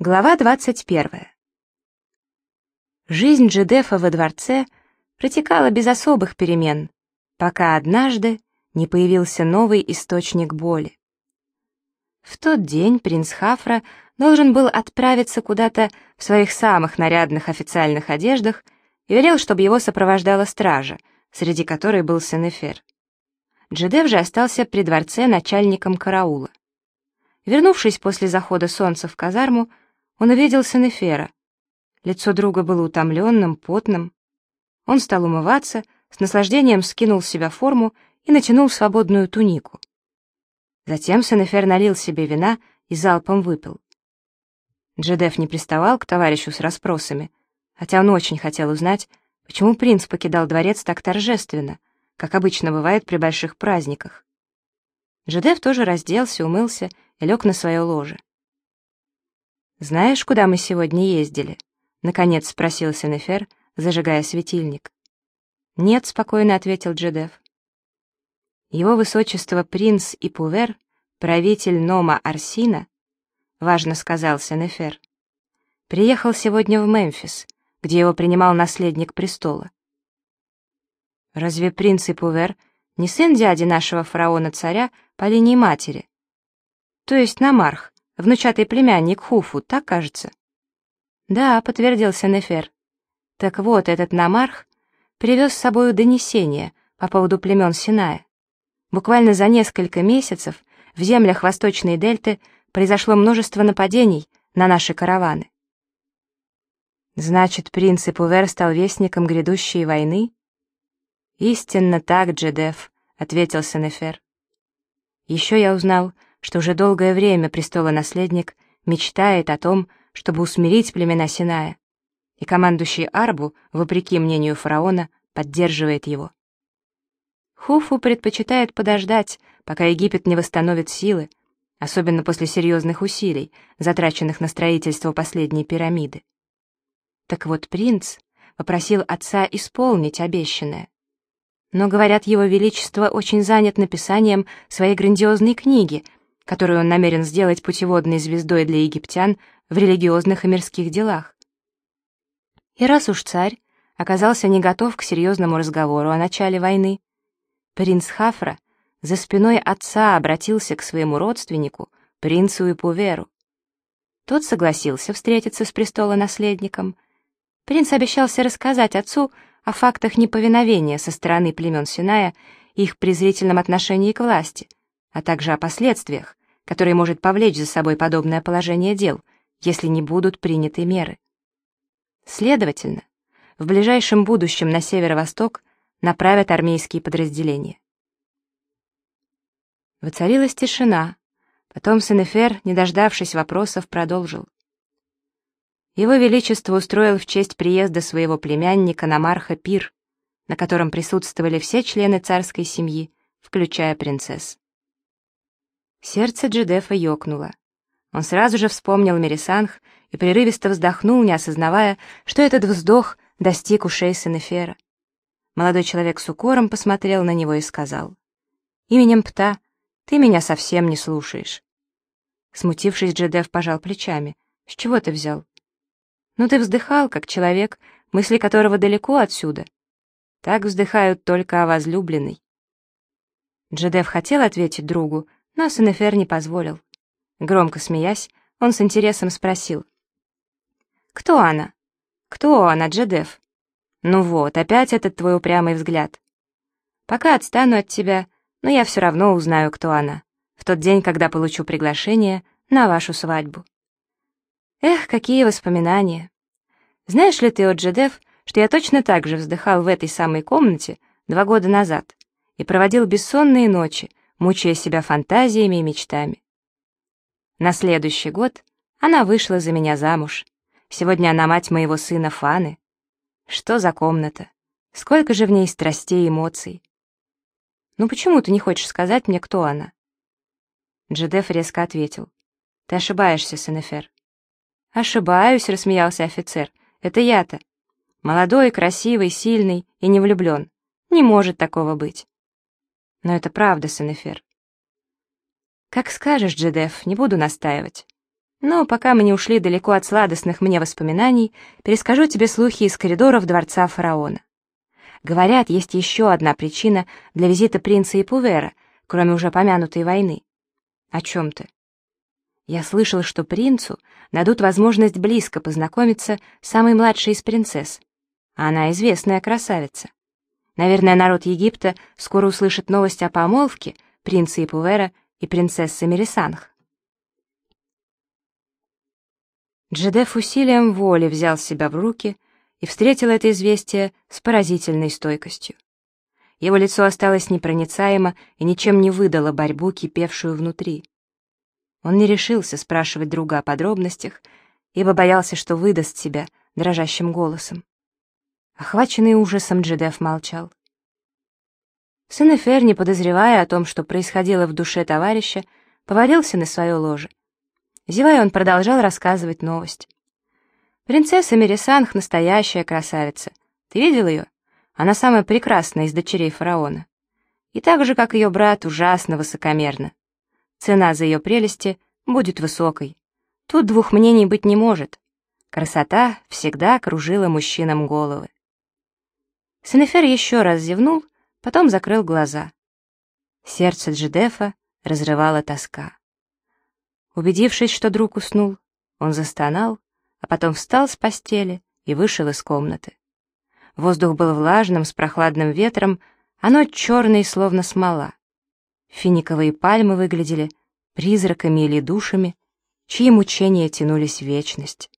Глава 21. Жизнь Джедефа во дворце протекала без особых перемен, пока однажды не появился новый источник боли. В тот день принц Хафра должен был отправиться куда-то в своих самых нарядных официальных одеждах и велел, чтобы его сопровождала стража, среди которой был Сенефер. Джедеф же остался при дворце начальником караула. Вернувшись после захода солнца в казарму, он увидел Сенефера. Лицо друга было утомленным, потным. Он стал умываться, с наслаждением скинул с себя форму и натянул свободную тунику. Затем Сенефер налил себе вина и залпом выпил. Джедеф не приставал к товарищу с расспросами, хотя он очень хотел узнать, почему принц покидал дворец так торжественно, как обычно бывает при больших праздниках. Джедеф тоже разделся, умылся и лег на свое ложе. «Знаешь, куда мы сегодня ездили?» — наконец спросил Сенефер, зажигая светильник. «Нет», — спокойно ответил Джедеф. «Его высочество принц Ипувер, правитель Нома Арсина», — важно сказал Сенефер, «приехал сегодня в Мемфис, где его принимал наследник престола». «Разве принц Ипувер не сын дяди нашего фараона-царя по линии матери?» «То есть Намарх, внучатый племянник Хуфу, так кажется?» «Да», — подтвердился Нефер. «Так вот, этот намарх привез с собой донесение по поводу племен Синая. Буквально за несколько месяцев в землях Восточной Дельты произошло множество нападений на наши караваны. Значит, принц Ипувер стал вестником грядущей войны? Истинно так, Джедеф, ответил Сенефер. Еще я узнал, что уже долгое время престолонаследник мечтает о том, чтобы усмирить племена Синая, и командующий Арбу, вопреки мнению фараона, поддерживает его. Хуфу предпочитает подождать, пока Египет не восстановит силы, особенно после серьезных усилий, затраченных на строительство последней пирамиды. Так вот принц попросил отца исполнить обещанное. Но, говорят, его величество очень занят написанием своей грандиозной книги — которую он намерен сделать путеводной звездой для египтян в религиозных и мирских делах. И раз уж царь оказался не готов к серьезному разговору о начале войны, принц Хафра за спиной отца обратился к своему родственнику, принцу Ипуверу. Тот согласился встретиться с престола-наследником. Принц обещался рассказать отцу о фактах неповиновения со стороны племен Синая и их презрительном отношении к власти, а также о последствиях, который может повлечь за собой подобное положение дел, если не будут приняты меры. Следовательно, в ближайшем будущем на северо-восток направят армейские подразделения. Воцарилась тишина. Потом Сенефер, не дождавшись вопросов, продолжил. Его Величество устроил в честь приезда своего племянника Намарха пир, на котором присутствовали все члены царской семьи, включая принцесс. Сердце Джедефа ёкнуло. Он сразу же вспомнил Мерисанх и прерывисто вздохнул, не осознавая, что этот вздох достиг ушей Сенефера. Молодой человек с укором посмотрел на него и сказал, «Именем Пта ты меня совсем не слушаешь». Смутившись, Джедеф пожал плечами. «С чего ты взял?» «Ну ты вздыхал, как человек, мысли которого далеко отсюда. Так вздыхают только о возлюбленной». Джедеф хотел ответить другу, но Сенефер не позволил. Громко смеясь, он с интересом спросил. «Кто она? Кто она, Джедеф?» «Ну вот, опять этот твой упрямый взгляд. Пока отстану от тебя, но я все равно узнаю, кто она, в тот день, когда получу приглашение на вашу свадьбу». Эх, какие воспоминания! Знаешь ли ты, о Джедеф, что я точно так же вздыхал в этой самой комнате два года назад и проводил бессонные ночи, мучая себя фантазиями и мечтами. На следующий год она вышла за меня замуж. Сегодня она мать моего сына Фаны. Что за комната? Сколько же в ней страстей и эмоций? Ну почему ты не хочешь сказать мне, кто она? Джедеф резко ответил. Ты ошибаешься, Сенефер. Ошибаюсь, рассмеялся офицер. Это я-то. Молодой, красивый, сильный и не влюблен. Не может такого быть. Но это правда, Сенефер. Как скажешь, Джедеф, не буду настаивать. Но пока мы не ушли далеко от сладостных мне воспоминаний, перескажу тебе слухи из коридоров дворца фараона. Говорят, есть еще одна причина для визита принца и Пувера, кроме уже помянутой войны. О чем ты? Я слышал, что принцу дадут возможность близко познакомиться с самой младшей из принцесс. Она известная красавица. Наверное, народ Египта скоро услышит новость о помолвке принца Ипувера и принцессы Мерисанх. Джедеф усилием воли взял себя в руки и встретил это известие с поразительной стойкостью. Его лицо осталось непроницаемо и ничем не выдало борьбу, кипевшую внутри. Он не решился спрашивать друга о подробностях, ибо боялся, что выдаст себя дрожащим голосом. Охваченный ужасом, Джедеф молчал. Сенефер, не подозревая о том, что происходило в душе товарища, повалился на свое ложе. Зевая, он продолжал рассказывать новость. «Принцесса Мерисанх — настоящая красавица. Ты видел ее? Она самая прекрасная из дочерей фараона. И так же, как ее брат, ужасно высокомерна. Цена за ее прелести будет высокой. Тут двух мнений быть не может. Красота всегда кружила мужчинам головы. Сенефер еще раз зевнул, потом закрыл глаза. Сердце Джедефа разрывала тоска. Убедившись, что друг уснул, он застонал, а потом встал с постели и вышел из комнаты. Воздух был влажным, с прохладным ветром, а ночь черной, словно смола. Финиковые пальмы выглядели призраками или душами, чьи мучения тянулись в вечность.